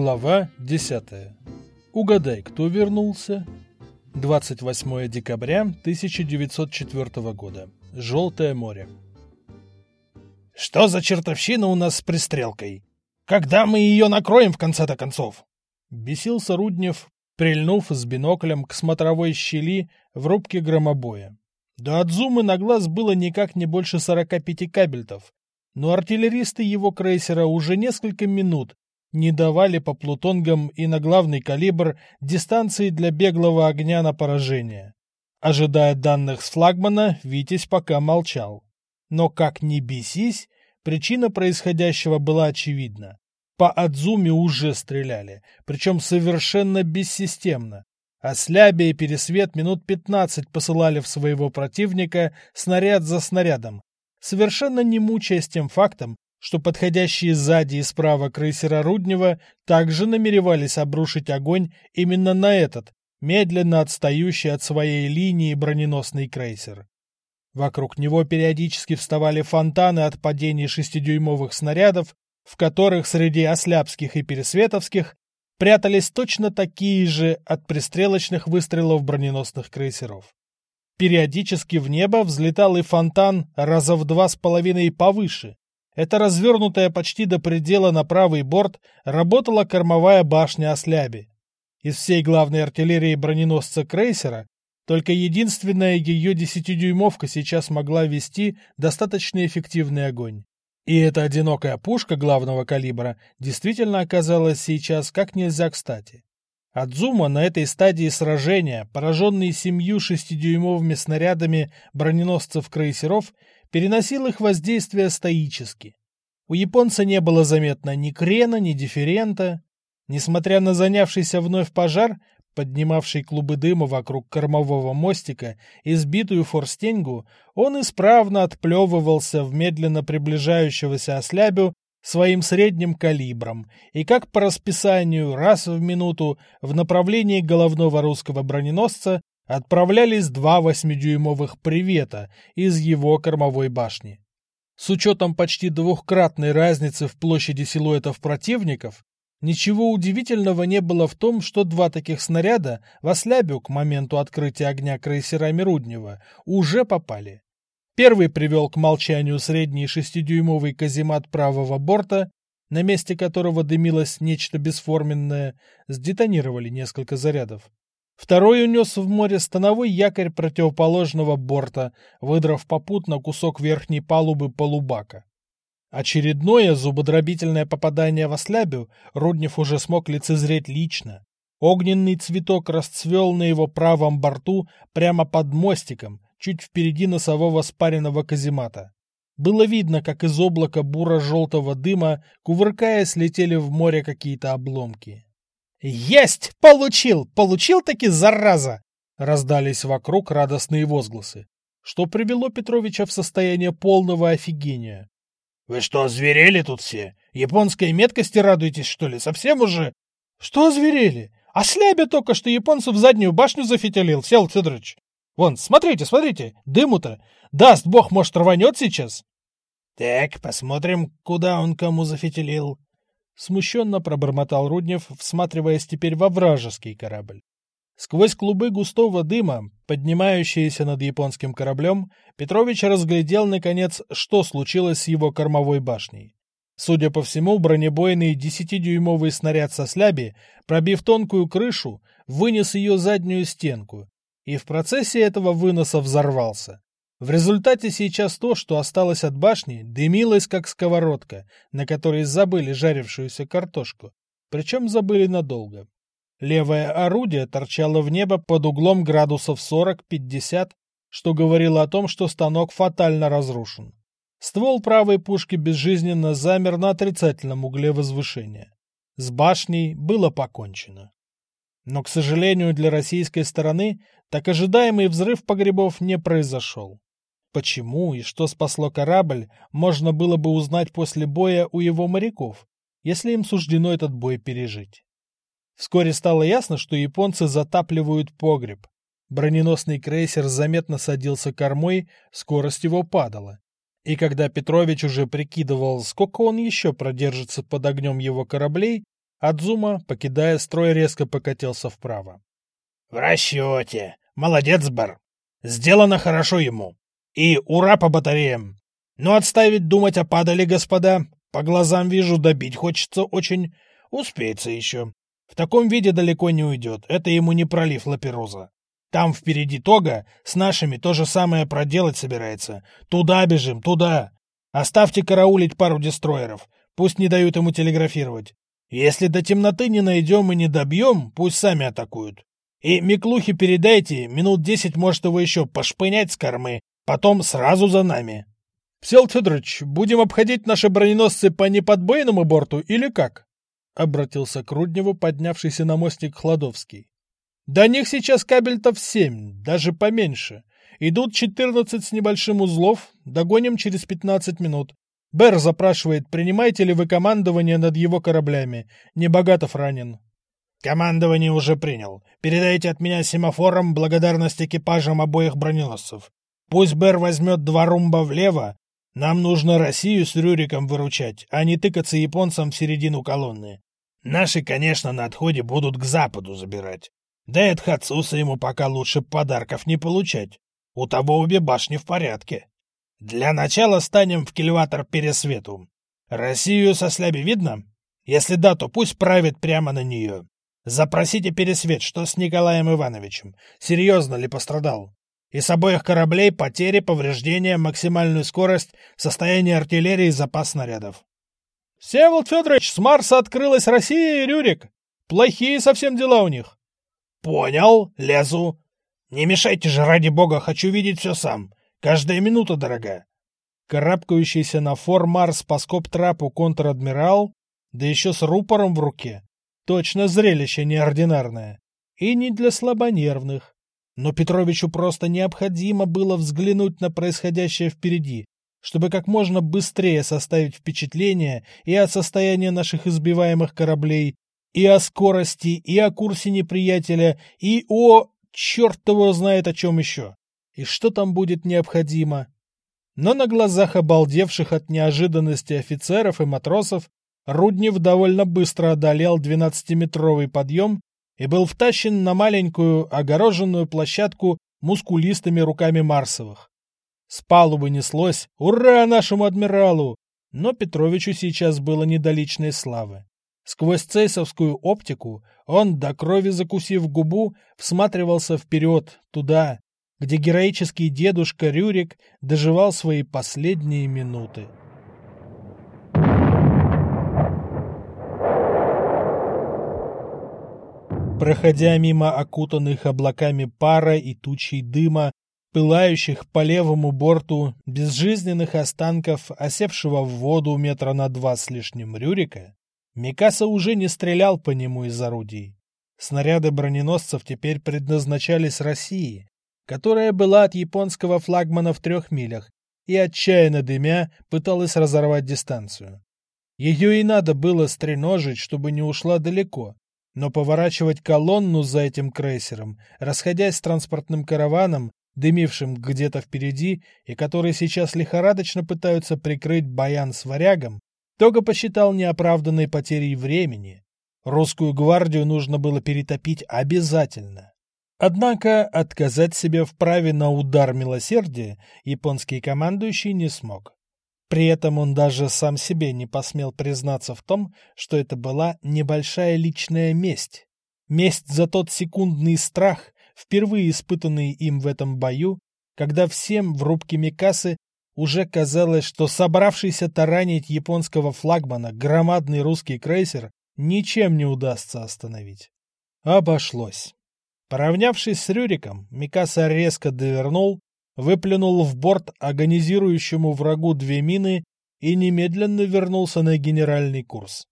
Глава 10. Угадай, кто вернулся? 28 декабря 1904 года. Желтое море. Что за чертовщина у нас с пристрелкой? Когда мы ее накроем в конце-то концов? Бесился Руднев, прильнув с биноклем к смотровой щели в рубке громобоя. До Адзумы на глаз было никак не больше 45 кабельтов, но артиллеристы его крейсера уже несколько минут не давали по плутонгам и на главный калибр дистанции для беглого огня на поражение. Ожидая данных с флагмана, Витязь пока молчал. Но как ни бесись, причина происходящего была очевидна. По Адзуме уже стреляли, причем совершенно бессистемно. А Слябе и Пересвет минут пятнадцать посылали в своего противника снаряд за снарядом, совершенно не мучаясь тем фактом, что подходящие сзади и справа крейсера Руднева также намеревались обрушить огонь именно на этот, медленно отстающий от своей линии броненосный крейсер. Вокруг него периодически вставали фонтаны от падений шестидюймовых снарядов, в которых среди ослябских и пересветовских прятались точно такие же от пристрелочных выстрелов броненосных крейсеров. Периодически в небо взлетал и фонтан раза в два с половиной повыше. Это развернутая почти до предела на правый борт работала кормовая башня Осляби. Из всей главной артиллерии броненосца крейсера только единственная ее десятидюймовка сейчас могла вести достаточно эффективный огонь. И эта одинокая пушка главного калибра действительно оказалась сейчас как нельзя кстати. Адзума на этой стадии сражения, пораженный семью шестидюймовыми снарядами броненосцев-крейсеров, переносил их воздействие стоически. У японца не было заметно ни крена, ни дифферента. Несмотря на занявшийся вновь пожар, поднимавший клубы дыма вокруг кормового мостика и сбитую форстенгу, он исправно отплевывался в медленно приближающегося ослябю своим средним калибром и как по расписанию раз в минуту в направлении головного русского броненосца отправлялись два восьмидюймовых привета из его кормовой башни. С учетом почти двухкратной разницы в площади силуэтов противников, ничего удивительного не было в том, что два таких снаряда в ослябю к моменту открытия огня крейсерами Руднева уже попали. Первый привел к молчанию средний шестидюймовый каземат правого борта, на месте которого дымилось нечто бесформенное, сдетонировали несколько зарядов. Второй унес в море становой якорь противоположного борта, выдрав попутно кусок верхней палубы полубака. Очередное зубодробительное попадание в ослябю Руднев уже смог лицезреть лично. Огненный цветок расцвел на его правом борту прямо под мостиком, чуть впереди носового спаренного каземата. Было видно, как из облака буро-желтого дыма, кувыркаясь, летели в море какие-то обломки. «Есть! Получил! Получил-таки, зараза!» Раздались вокруг радостные возгласы, что привело Петровича в состояние полного офигения. «Вы что, зверели тут все? Японской меткости радуетесь, что ли? Совсем уже?» «Что зверели? А слябя только что японцу в заднюю башню зафитилил, Сел Федорович. Вон, смотрите, смотрите, дыму-то. Даст бог, может, рванет сейчас. Так, посмотрим, куда он кому зафитилил. Смущенно пробормотал Руднев, всматриваясь теперь во вражеский корабль. Сквозь клубы густого дыма, поднимающиеся над японским кораблем, Петрович разглядел, наконец, что случилось с его кормовой башней. Судя по всему, бронебойный десятидюймовый снаряд со сляби, пробив тонкую крышу, вынес ее заднюю стенку, и в процессе этого выноса взорвался. В результате сейчас то, что осталось от башни, дымилось как сковородка, на которой забыли жарившуюся картошку, причем забыли надолго. Левое орудие торчало в небо под углом градусов 40-50, что говорило о том, что станок фатально разрушен. Ствол правой пушки безжизненно замер на отрицательном угле возвышения. С башней было покончено. Но, к сожалению, для российской стороны так ожидаемый взрыв погребов не произошел. Почему и что спасло корабль, можно было бы узнать после боя у его моряков, если им суждено этот бой пережить. Вскоре стало ясно, что японцы затапливают погреб. Броненосный крейсер заметно садился кормой, скорость его падала. И когда Петрович уже прикидывал, сколько он еще продержится под огнем его кораблей, Адзума, покидая строй, резко покатился вправо. — В расчете. Молодец, Бар. Сделано хорошо ему. И ура по батареям. Но отставить думать о падали, господа. По глазам вижу, добить хочется очень. Успеется еще. В таком виде далеко не уйдет. Это ему не пролив лапероза. Там впереди Тога с нашими то же самое проделать собирается. Туда бежим, туда. Оставьте караулить пару дестроеров. Пусть не дают ему телеграфировать. Если до темноты не найдем и не добьем, пусть сами атакуют. И Миклухе передайте, минут десять может его еще пошпынять с кормы, потом сразу за нами. — Всел Федорович, будем обходить наши броненосцы по неподбойному борту или как? — обратился к Рудневу, поднявшийся на мостик Хладовский. — До них сейчас кабельтов семь, даже поменьше. Идут четырнадцать с небольшим узлов, догоним через пятнадцать минут. Бер запрашивает, принимаете ли вы командование над его кораблями. Небогатов ранен. Командование уже принял. Передайте от меня семафором благодарность экипажам обоих броненосцев. Пусть Бер возьмет два румба влево, нам нужно Россию с Рюриком выручать, а не тыкаться японцам в середину колонны. Наши, конечно, на отходе будут к западу забирать. Да и от Хацуса ему пока лучше подарков не получать. У того обе башни в порядке. Для начала станем в кильватор Пересвету. Россию со сляби видно? Если да, то пусть правит прямо на нее. Запросите Пересвет, что с Николаем Ивановичем. Серьезно ли пострадал? И с обоих кораблей потери, повреждения, максимальную скорость, состояние артиллерии, запас снарядов. — Всеволод Федорович, с Марса открылась Россия и Рюрик. Плохие совсем дела у них. — Понял, лезу. Не мешайте же, ради бога, хочу видеть все сам. Каждая минута дорога. Карабкающийся на фор Марс по скоб-трапу контр-адмирал, да еще с рупором в руке. Точно зрелище неординарное. И не для слабонервных. Но Петровичу просто необходимо было взглянуть на происходящее впереди, чтобы как можно быстрее составить впечатление и о состоянии наших избиваемых кораблей, и о скорости, и о курсе неприятеля, и о... черт его знает о чем еще. И что там будет необходимо. Но на глазах обалдевших от неожиданности офицеров и матросов Руднев довольно быстро одолел двенадцатиметровый подъем и был втащен на маленькую огороженную площадку мускулистыми руками Марсовых. С палубы неслось «Ура нашему адмиралу!», но Петровичу сейчас было не до личной славы. Сквозь цейсовскую оптику он, до крови закусив губу, всматривался вперед, туда, где героический дедушка Рюрик доживал свои последние минуты. Проходя мимо окутанных облаками пара и тучей дыма, пылающих по левому борту безжизненных останков осевшего в воду метра на два с лишним Рюрика, Микаса уже не стрелял по нему из орудий. Снаряды броненосцев теперь предназначались России, которая была от японского флагмана в трех милях и, отчаянно дымя, пыталась разорвать дистанцию. Ее и надо было стреножить, чтобы не ушла далеко, но поворачивать колонну за этим крейсером, расходясь с транспортным караваном, дымившим где-то впереди и который сейчас лихорадочно пытаются прикрыть баян с варягом, Тога посчитал неоправданной потерей времени. Русскую гвардию нужно было перетопить обязательно. Однако отказать себе в праве на удар милосердия японский командующий не смог. При этом он даже сам себе не посмел признаться в том, что это была небольшая личная месть. Месть за тот секундный страх, впервые испытанный им в этом бою, когда всем в рубке Микасы уже казалось, что собравшийся таранить японского флагмана громадный русский крейсер ничем не удастся остановить. Обошлось. Поравнявшись с Рюриком, Микаса резко довернул, выплюнул в борт агонизирующему врагу две мины и немедленно вернулся на генеральный курс.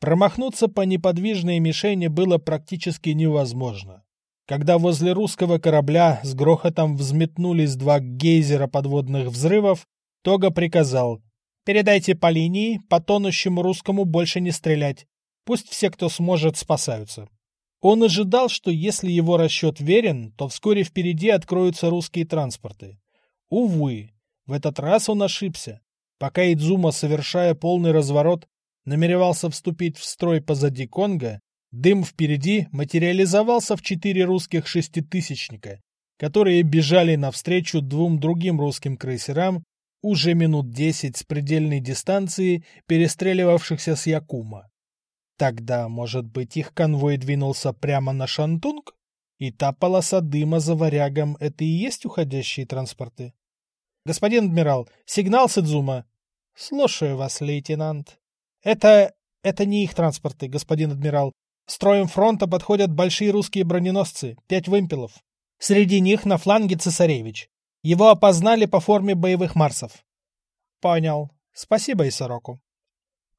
Промахнуться по неподвижной мишени было практически невозможно. Когда возле русского корабля с грохотом взметнулись два гейзера подводных взрывов, Тога приказал «Передайте по линии, по тонущему русскому больше не стрелять. Пусть все, кто сможет, спасаются». Он ожидал, что если его расчет верен, то вскоре впереди откроются русские транспорты. Увы, в этот раз он ошибся. Пока Идзума, совершая полный разворот, намеревался вступить в строй позади Конга, дым впереди материализовался в четыре русских шеститысячника, которые бежали навстречу двум другим русским крейсерам уже минут десять с предельной дистанции, перестреливавшихся с Якума. Тогда, может быть, их конвой двинулся прямо на Шантунг? И та полоса дыма за варягом — это и есть уходящие транспорты? Господин адмирал, сигнал Сидзума. Слушаю вас, лейтенант. Это... это не их транспорты, господин адмирал. Строем фронта подходят большие русские броненосцы, пять вымпелов. Среди них на фланге цесаревич. Его опознали по форме боевых марсов. Понял. Спасибо, Исароку.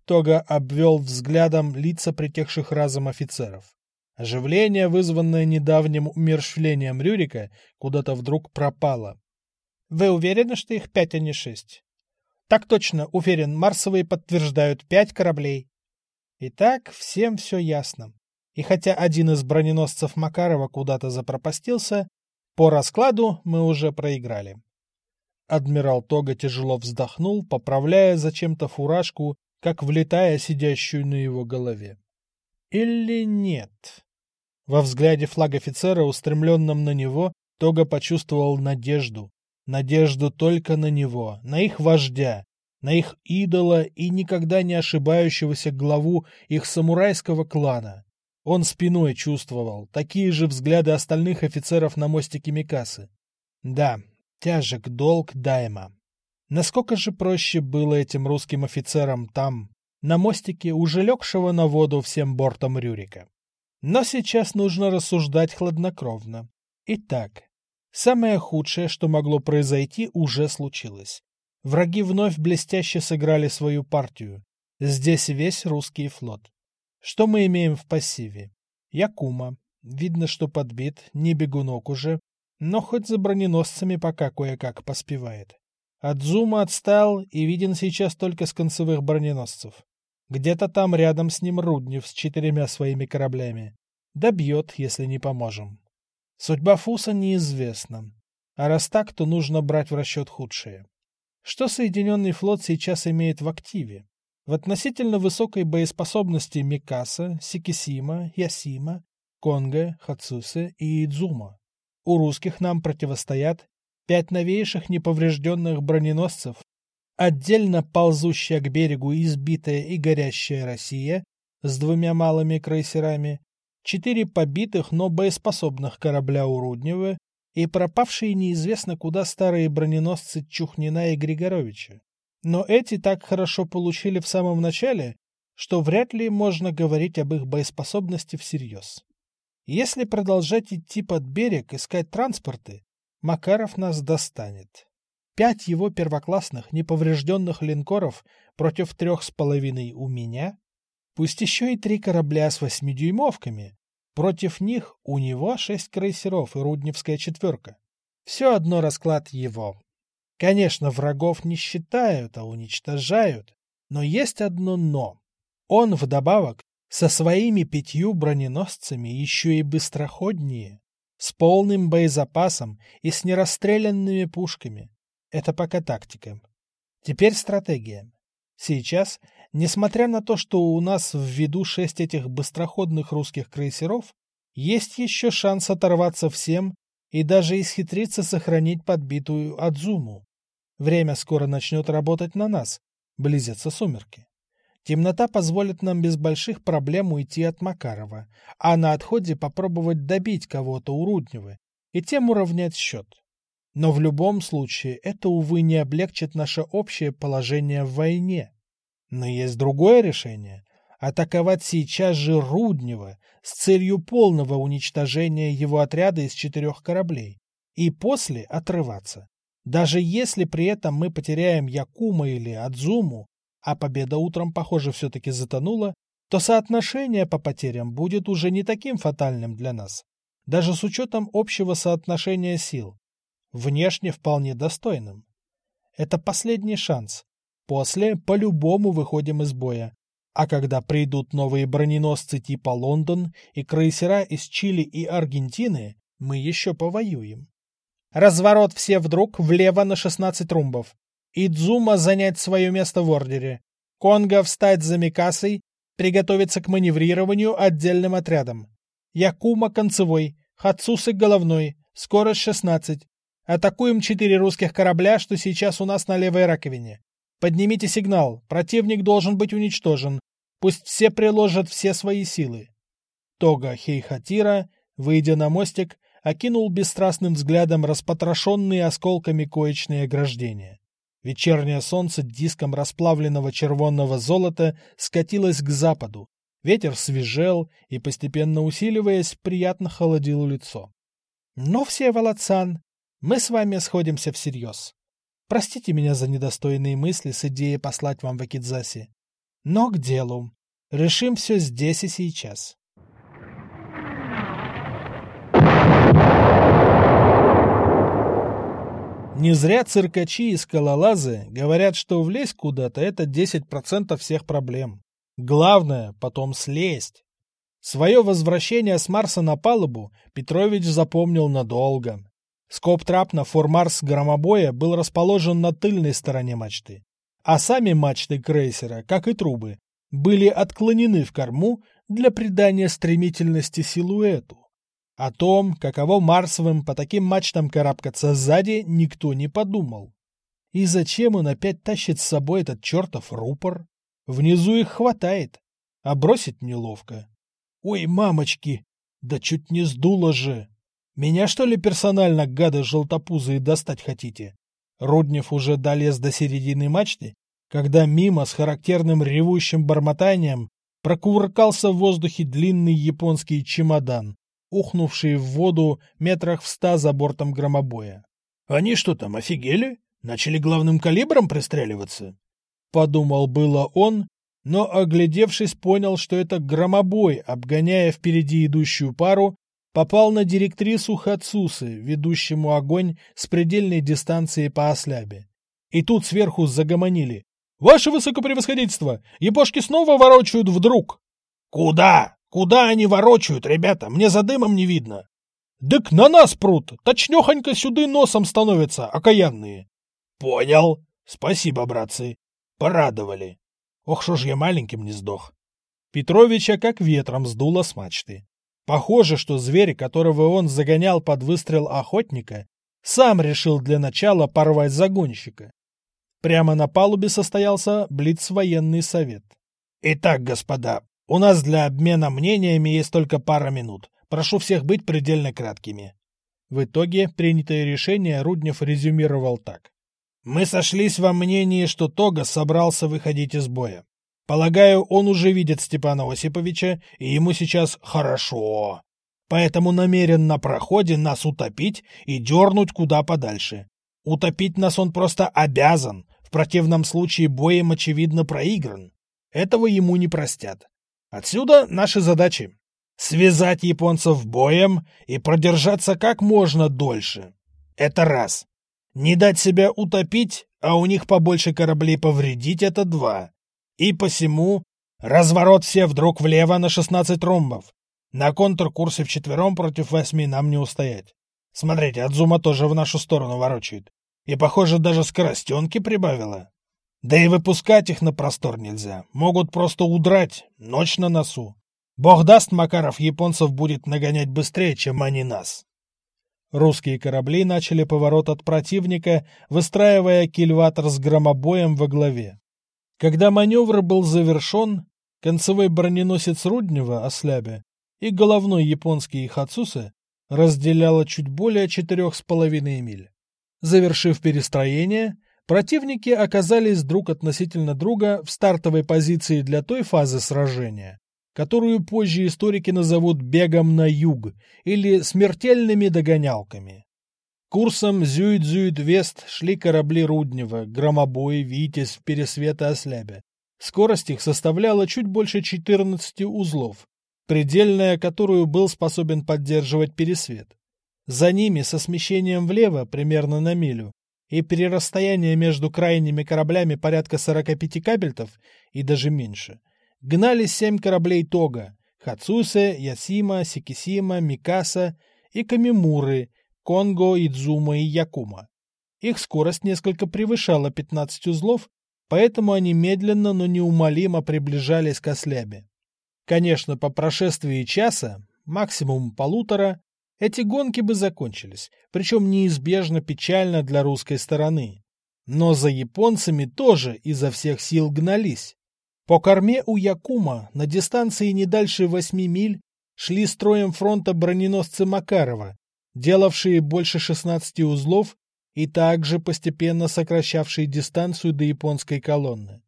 Тога обвел взглядом лица притихших разом офицеров. Оживление, вызванное недавним умерщвлением Рюрика, куда-то вдруг пропало. «Вы уверены, что их пять, а не шесть?» «Так точно, уверен, марсовые подтверждают пять кораблей». Итак, всем все ясно. И хотя один из броненосцев Макарова куда-то запропастился, по раскладу мы уже проиграли. Адмирал Тога тяжело вздохнул, поправляя зачем-то фуражку как влетая сидящую на его голове. Или нет? Во взгляде флаг-офицера, устремленном на него, Тога почувствовал надежду. Надежду только на него, на их вождя, на их идола и никогда не ошибающегося главу их самурайского клана. Он спиной чувствовал такие же взгляды остальных офицеров на мостике Микасы. Да, тяжек долг Дайма. Насколько же проще было этим русским офицерам там, на мостике, уже легшего на воду всем бортом Рюрика. Но сейчас нужно рассуждать хладнокровно. Итак, самое худшее, что могло произойти, уже случилось. Враги вновь блестяще сыграли свою партию. Здесь весь русский флот. Что мы имеем в пассиве? Якума. Видно, что подбит, не бегунок уже, но хоть за броненосцами пока кое-как поспевает. Адзума отстал и виден сейчас только с концевых броненосцев. Где-то там рядом с ним Руднев с четырьмя своими кораблями. Добьет, если не поможем. Судьба Фуса неизвестна. А раз так, то нужно брать в расчет худшее. Что Соединенный флот сейчас имеет в активе? В относительно высокой боеспособности Микаса, Сикисима, Ясима, Конго, Хацусе и Идзума. У русских нам противостоят пять новейших неповрежденных броненосцев, отдельно ползущая к берегу избитая и горящая Россия с двумя малыми крейсерами, четыре побитых, но боеспособных корабля у и пропавшие неизвестно куда старые броненосцы Чухнина и Григоровича. Но эти так хорошо получили в самом начале, что вряд ли можно говорить об их боеспособности всерьез. Если продолжать идти под берег, искать транспорты, Макаров нас достанет. Пять его первоклассных неповрежденных линкоров против трех с половиной у меня, пусть еще и три корабля с восьмидюймовками. Против них у него шесть крейсеров и Рудневская четверка. Все одно расклад его. Конечно, врагов не считают, а уничтожают. Но есть одно «но». Он вдобавок со своими пятью броненосцами еще и быстроходнее с полным боезапасом и с нерастрелянными пушками. Это пока тактика. Теперь стратегия. Сейчас, несмотря на то, что у нас в виду шесть этих быстроходных русских крейсеров, есть еще шанс оторваться всем и даже исхитриться сохранить подбитую Адзуму. Время скоро начнет работать на нас, близятся сумерки. Темнота позволит нам без больших проблем уйти от Макарова, а на отходе попробовать добить кого-то у Руднева и тем уравнять счет. Но в любом случае это, увы, не облегчит наше общее положение в войне. Но есть другое решение – атаковать сейчас же Руднева с целью полного уничтожения его отряда из четырех кораблей и после отрываться. Даже если при этом мы потеряем Якума или Адзуму, а победа утром, похоже, все-таки затонула, то соотношение по потерям будет уже не таким фатальным для нас, даже с учетом общего соотношения сил, внешне вполне достойным. Это последний шанс. После по-любому выходим из боя. А когда придут новые броненосцы типа Лондон и крейсера из Чили и Аргентины, мы еще повоюем. Разворот все вдруг влево на 16 румбов. Идзума занять свое место в ордере. Конго встать за Микасой, приготовиться к маневрированию отдельным отрядом. Якума концевой, Хацусы головной, скорость 16. Атакуем четыре русских корабля, что сейчас у нас на левой раковине. Поднимите сигнал, противник должен быть уничтожен. Пусть все приложат все свои силы. Тога Хейхатира, выйдя на мостик, окинул бесстрастным взглядом распотрошенные осколками коечные ограждения. Вечернее солнце диском расплавленного червонного золота скатилось к западу. Ветер свежел и, постепенно усиливаясь, приятно холодил лицо. — Ну, все, Володсан, мы с вами сходимся всерьез. Простите меня за недостойные мысли с идеей послать вам в Акидзаси. Но к делу. Решим все здесь и сейчас. Не зря циркачи и скалолазы говорят, что влезть куда-то — это 10% всех проблем. Главное — потом слезть. Свое возвращение с Марса на палубу Петрович запомнил надолго. Скоб-трап на формарс громобоя был расположен на тыльной стороне мачты, а сами мачты крейсера, как и трубы, были отклонены в корму для придания стремительности силуэту. О том, каково Марсовым по таким мачтам карабкаться сзади, никто не подумал. И зачем он опять тащит с собой этот чертов рупор? Внизу их хватает, а бросить неловко. Ой, мамочки, да чуть не сдуло же. Меня что ли персонально, гады желтопузые, достать хотите? Руднев уже долез до середины мачты, когда мимо с характерным ревущим бормотанием прокувыркался в воздухе длинный японский чемодан, ухнувший в воду метрах в ста за бортом громобоя. «Они что там, офигели? Начали главным калибром пристреливаться?» Подумал было он, но, оглядевшись, понял, что это громобой, обгоняя впереди идущую пару, попал на директрису Хацусы, ведущему огонь с предельной дистанции по ослябе. И тут сверху загомонили. «Ваше высокопревосходительство! Япошки снова ворочают вдруг!» «Куда?» Куда они ворочают, ребята? Мне за дымом не видно. Дык на нас прут, точнёхонько сюды носом становятся, окаянные. Понял. Спасибо, братцы. Порадовали. Ох, шо ж я маленьким не сдох. Петровича как ветром сдуло с мачты. Похоже, что зверь, которого он загонял под выстрел охотника, сам решил для начала порвать загонщика. Прямо на палубе состоялся блиц-военный совет. Итак, господа, у нас для обмена мнениями есть только пара минут. Прошу всех быть предельно краткими. В итоге принятое решение Руднев резюмировал так. Мы сошлись во мнении, что Тога собрался выходить из боя. Полагаю, он уже видит Степана Осиповича, и ему сейчас хорошо. Поэтому намерен на проходе нас утопить и дернуть куда подальше. Утопить нас он просто обязан, в противном случае боем очевидно проигран. Этого ему не простят. Отсюда наши задачи. Связать японцев боем и продержаться как можно дольше. Это раз. Не дать себя утопить, а у них побольше кораблей повредить — это два. И посему разворот все вдруг влево на 16 ромбов. На контркурсе вчетвером против восьми нам не устоять. Смотрите, Адзума тоже в нашу сторону ворочает. И, похоже, даже скоростенки прибавила. Да и выпускать их на простор нельзя. Могут просто удрать. Ночь на носу. Бог даст, Макаров японцев будет нагонять быстрее, чем они нас. Русские корабли начали поворот от противника, выстраивая кильватор с громобоем во главе. Когда маневр был завершен, концевой броненосец Руднева, Ослябе, и головной японский Хацусе разделяло чуть более четырех с половиной миль. Завершив перестроение, Противники оказались друг относительно друга в стартовой позиции для той фазы сражения, которую позже историки назовут бегом на юг или смертельными догонялками. Курсом Зюит-Зюит-Вест шли корабли Руднева, Громобой, Витязь, Пересвет и Ослябя. Скорость их составляла чуть больше 14 узлов, предельная, которую был способен поддерживать Пересвет. За ними со смещением влево, примерно на милю, и при расстоянии между крайними кораблями порядка 45 кабельтов и даже меньше, гнались семь кораблей Тога – Хацусе, Ясима, Сикисима, Микаса и Камимуры, Конго, Идзума и Якума. Их скорость несколько превышала 15 узлов, поэтому они медленно, но неумолимо приближались к ослябе. Конечно, по прошествии часа, максимум полутора, эти гонки бы закончились, причем неизбежно печально для русской стороны. Но за японцами тоже изо всех сил гнались. По корме у Якума на дистанции не дальше восьми миль шли строем фронта броненосцы Макарова, делавшие больше 16 узлов и также постепенно сокращавшие дистанцию до японской колонны.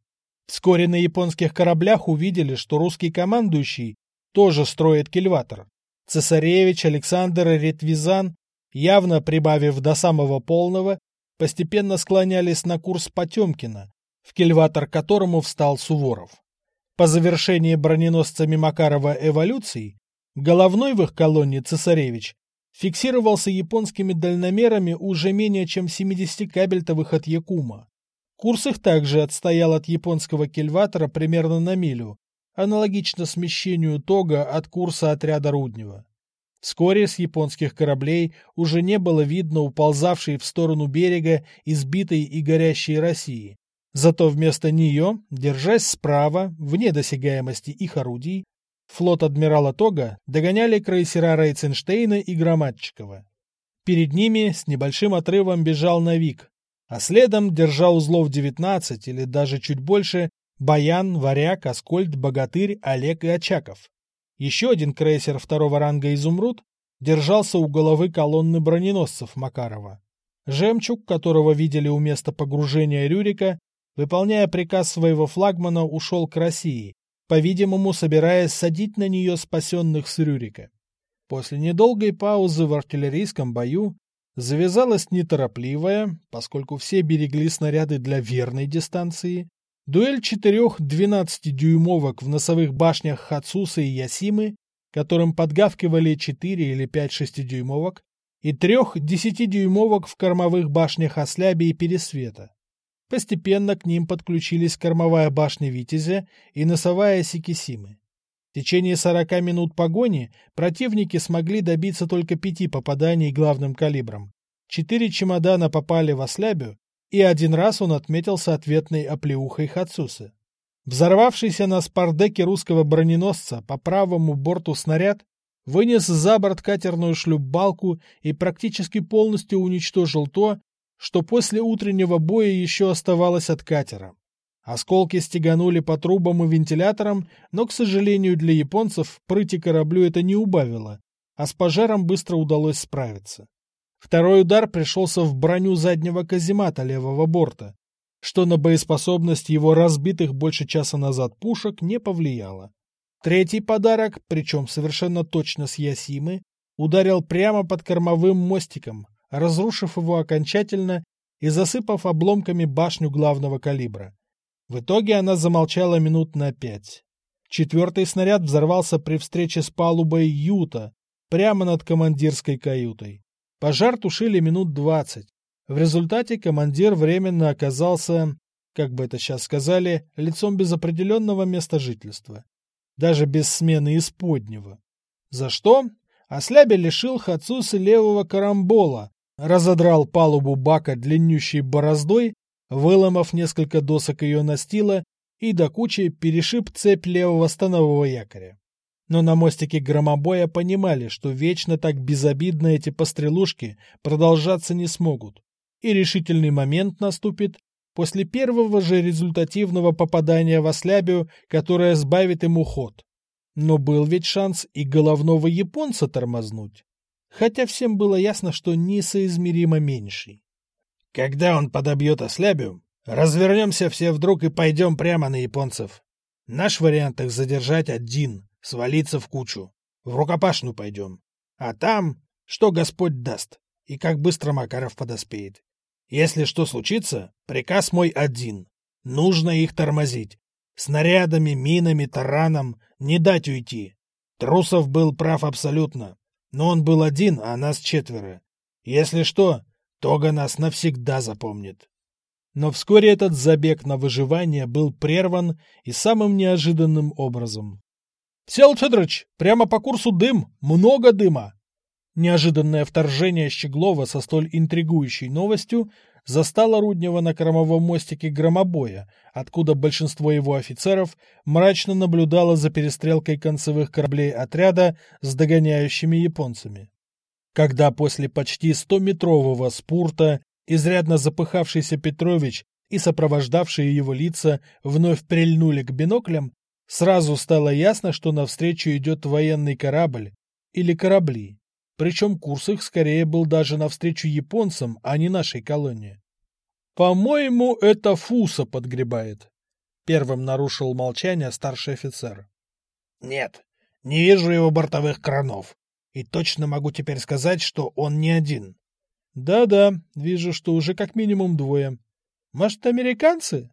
Вскоре на японских кораблях увидели, что русский командующий тоже строит кильватор. Цесаревич Александр Ретвизан, явно прибавив до самого полного, постепенно склонялись на курс Потемкина, в кильватор которому встал Суворов. По завершении броненосцами Макарова эволюции, головной в их колонне цесаревич фиксировался японскими дальномерами уже менее чем 70 кабельтовых от Якума. Курс их также отстоял от японского кильватора примерно на милю, аналогично смещению тога от курса отряда Руднева. Вскоре с японских кораблей уже не было видно уползавшей в сторону берега избитой и горящей России. Зато вместо нее, держась справа, вне досягаемости их орудий, флот адмирала Тога догоняли крейсера Рейценштейна и Громадчикова. Перед ними с небольшим отрывом бежал Навик, а следом, держа узлов 19 или даже чуть больше, Баян, Варяг, Аскольд, Богатырь, Олег и Очаков. Еще один крейсер второго ранга «Изумруд» держался у головы колонны броненосцев Макарова. Жемчуг, которого видели у места погружения Рюрика, выполняя приказ своего флагмана, ушел к России, по-видимому, собираясь садить на нее спасенных с Рюрика. После недолгой паузы в артиллерийском бою завязалась неторопливая, поскольку все берегли снаряды для верной дистанции, Дуэль четырех 12-дюймовок в носовых башнях Хацуса и Ясимы, которым подгавкивали 4 или 5 шестидюймовок, и трех 10-дюймовок в кормовых башнях Осляби и Пересвета. Постепенно к ним подключились кормовая башня Витязя и носовая Сикисимы. В течение 40 минут погони противники смогли добиться только пяти попаданий главным калибром. Четыре чемодана попали в Ослябю, и один раз он отметился ответной оплеухой Хацусы. Взорвавшийся на спардеке русского броненосца по правому борту снаряд вынес за борт катерную шлюпбалку и практически полностью уничтожил то, что после утреннего боя еще оставалось от катера. Осколки стеганули по трубам и вентиляторам, но, к сожалению для японцев, прыти кораблю это не убавило, а с пожаром быстро удалось справиться. Второй удар пришелся в броню заднего каземата левого борта, что на боеспособность его разбитых больше часа назад пушек не повлияло. Третий подарок, причем совершенно точно с Ясимы, ударил прямо под кормовым мостиком, разрушив его окончательно и засыпав обломками башню главного калибра. В итоге она замолчала минут на пять. Четвертый снаряд взорвался при встрече с палубой Юта, прямо над командирской каютой. Пожар тушили минут двадцать. В результате командир временно оказался, как бы это сейчас сказали, лицом без определенного места жительства. Даже без смены исподнего. За что? Осляби лишил Хацусы левого карамбола, разодрал палубу бака длиннющей бороздой, выломав несколько досок ее настила и до кучи перешиб цепь левого станового якоря но на мостике громобоя понимали, что вечно так безобидно эти пострелушки продолжаться не смогут, и решительный момент наступит после первого же результативного попадания в ослябию, которое сбавит ему ход. Но был ведь шанс и головного японца тормознуть, хотя всем было ясно, что несоизмеримо меньший. Когда он подобьет ослябию, развернемся все вдруг и пойдем прямо на японцев. Наш вариант их задержать один, свалиться в кучу. В рукопашную пойдем. А там, что Господь даст, и как быстро Макаров подоспеет. Если что случится, приказ мой один. Нужно их тормозить. Снарядами, минами, тараном не дать уйти. Трусов был прав абсолютно. Но он был один, а нас четверо. Если что, Тога нас навсегда запомнит. Но вскоре этот забег на выживание был прерван и самым неожиданным образом. Сел Федорович, прямо по курсу дым, много дыма. Неожиданное вторжение Щеглова со столь интригующей новостью застала Руднева на кормовом мостике громобоя, откуда большинство его офицеров мрачно наблюдало за перестрелкой концевых кораблей отряда с догоняющими японцами. Когда после почти стометрового спурта изрядно запыхавшийся Петрович и сопровождавшие его лица вновь прильнули к биноклям, сразу стало ясно, что навстречу идет военный корабль или корабли. Причем курс их скорее был даже навстречу японцам, а не нашей колонии. «По-моему, это Фуса подгребает», — первым нарушил молчание старший офицер. «Нет, не вижу его бортовых кранов. И точно могу теперь сказать, что он не один». «Да-да, вижу, что уже как минимум двое. Может, американцы?»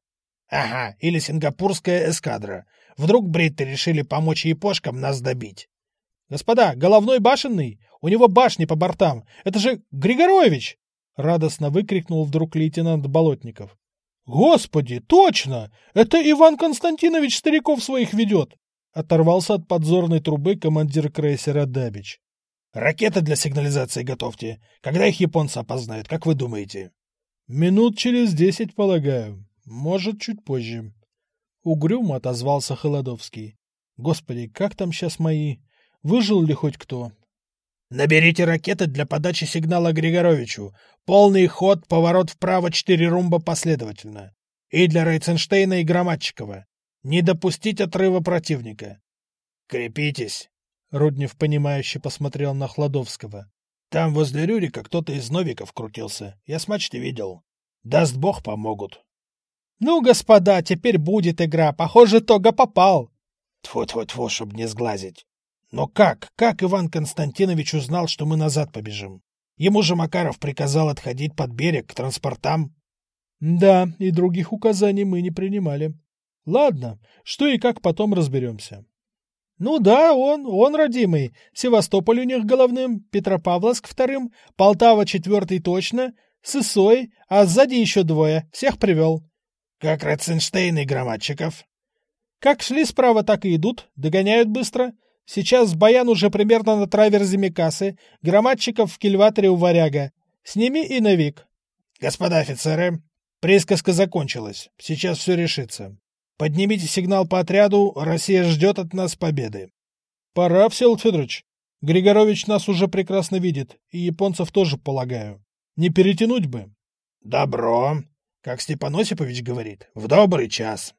«Ага, или сингапурская эскадра. Вдруг бритты решили помочь япошкам нас добить?» «Господа, головной башенный! У него башни по бортам! Это же Григорович!» Радостно выкрикнул вдруг лейтенант Болотников. «Господи, точно! Это Иван Константинович стариков своих ведет!» Оторвался от подзорной трубы командир крейсера Дабич. «Ракеты для сигнализации готовьте. Когда их японцы опознают, как вы думаете?» «Минут через десять, полагаю. Может, чуть позже». Угрюмо отозвался Холодовский. «Господи, как там сейчас мои...» Выжил ли хоть кто? Наберите ракеты для подачи сигнала Григоровичу. Полный ход, поворот вправо, четыре румба последовательно. И для Рейценштейна и Громадчикова. Не допустить отрыва противника. Крепитесь. Руднев, понимающе посмотрел на Хладовского. Там возле Рюрика кто-то из новиков крутился. Я с видел. Даст бог, помогут. Ну, господа, теперь будет игра. Похоже, Тога попал. Тьфу-тьфу-тьфу, чтоб не сглазить. Но как, как Иван Константинович узнал, что мы назад побежим? Ему же Макаров приказал отходить под берег к транспортам. Да, и других указаний мы не принимали. Ладно, что и как потом разберемся. Ну да, он, он родимый. Севастополь у них головным, Петропавловск вторым, Полтава четвертый точно, Сысой, а сзади еще двое. Всех привел. Как Ротценштейн и Громадчиков. Как шли справа, так и идут, догоняют быстро. Сейчас Баян уже примерно на траверзе Микасы, громадчиков в кильваторе у варяга. С ними и Навик. Господа офицеры, присказка закончилась. Сейчас все решится. Поднимите сигнал по отряду, Россия ждет от нас победы. Пора, Всеволод Федорович. Григорович нас уже прекрасно видит, и японцев тоже, полагаю. Не перетянуть бы. Добро. Как Степан Осипович говорит, в добрый час.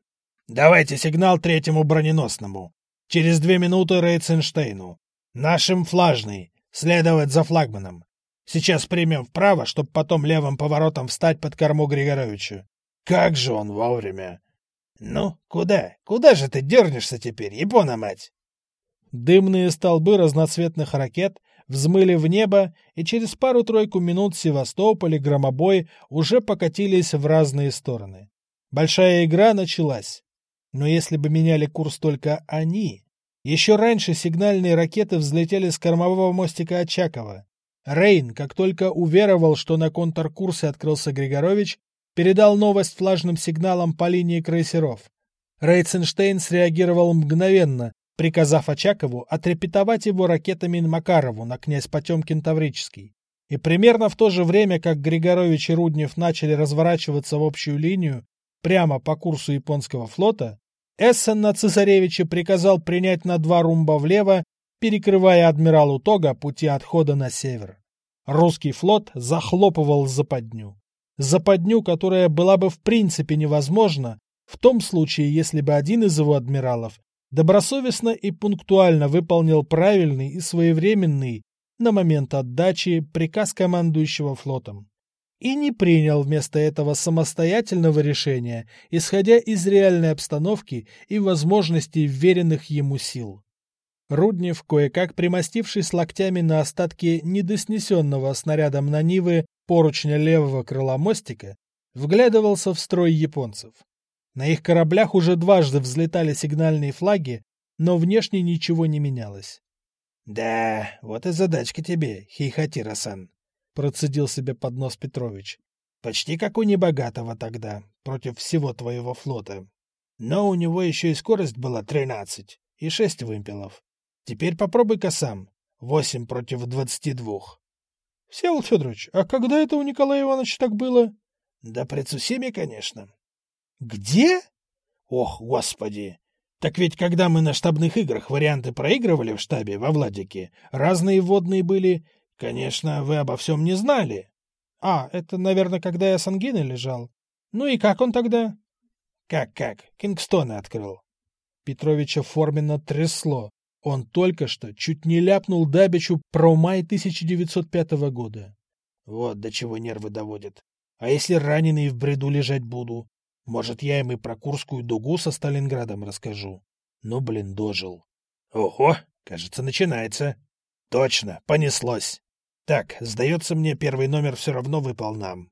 Давайте сигнал третьему броненосному. Через две минуты Рейценштейну. Нашим флажный. Следовать за флагманом. Сейчас примем вправо, чтобы потом левым поворотом встать под корму Григоровича. Как же он вовремя! Ну, куда? Куда же ты дернешься теперь, Япона мать? Дымные столбы разноцветных ракет взмыли в небо, и через пару-тройку минут Севастополь и Громобой уже покатились в разные стороны. Большая игра началась. Но если бы меняли курс только они... Еще раньше сигнальные ракеты взлетели с кормового мостика Очакова. Рейн, как только уверовал, что на контркурсе открылся Григорович, передал новость флажным сигналом по линии крейсеров. Рейценштейн среагировал мгновенно, приказав Очакову отрепетовать его ракетами Макарову на князь Потемкин Таврический. И примерно в то же время, как Григорович и Руднев начали разворачиваться в общую линию, прямо по курсу японского флота, Эссен на цесаревича приказал принять на два румба влево, перекрывая адмиралу Тога пути отхода на север. Русский флот захлопывал западню. Западню, которая была бы в принципе невозможна, в том случае, если бы один из его адмиралов добросовестно и пунктуально выполнил правильный и своевременный на момент отдачи приказ командующего флотом и не принял вместо этого самостоятельного решения, исходя из реальной обстановки и возможностей вверенных ему сил. Руднев, кое-как примостившись локтями на остатки недоснесенного снарядом на Нивы поручня левого крыла мостика, вглядывался в строй японцев. На их кораблях уже дважды взлетали сигнальные флаги, но внешне ничего не менялось. — Да, вот и задачка тебе, Хейхатира-сан, процедил себе под нос Петрович. Почти как у небогатого тогда, против всего твоего флота. Но у него еще и скорость была тринадцать и шесть вымпелов. Теперь попробуй-ка сам. Восемь против двадцати двух. Всеволод Федорович, а когда это у Николая Ивановича так было? Да при Цусиме, конечно. Где? Ох, господи! Так ведь когда мы на штабных играх варианты проигрывали в штабе во Владике, разные водные были. Конечно, вы обо всем не знали. А, это, наверное, когда я с ангиной лежал. Ну и как он тогда? Как-как? Кингстоны открыл. Петровича форменно трясло. Он только что чуть не ляпнул Дабичу про май 1905 года. Вот до чего нервы доводят. А если раненый в бреду лежать буду? Может, я им и про Курскую дугу со Сталинградом расскажу. Ну, блин, дожил. Ого, кажется, начинается. Точно, понеслось. Так, сдается мне, первый номер все равно выпал нам.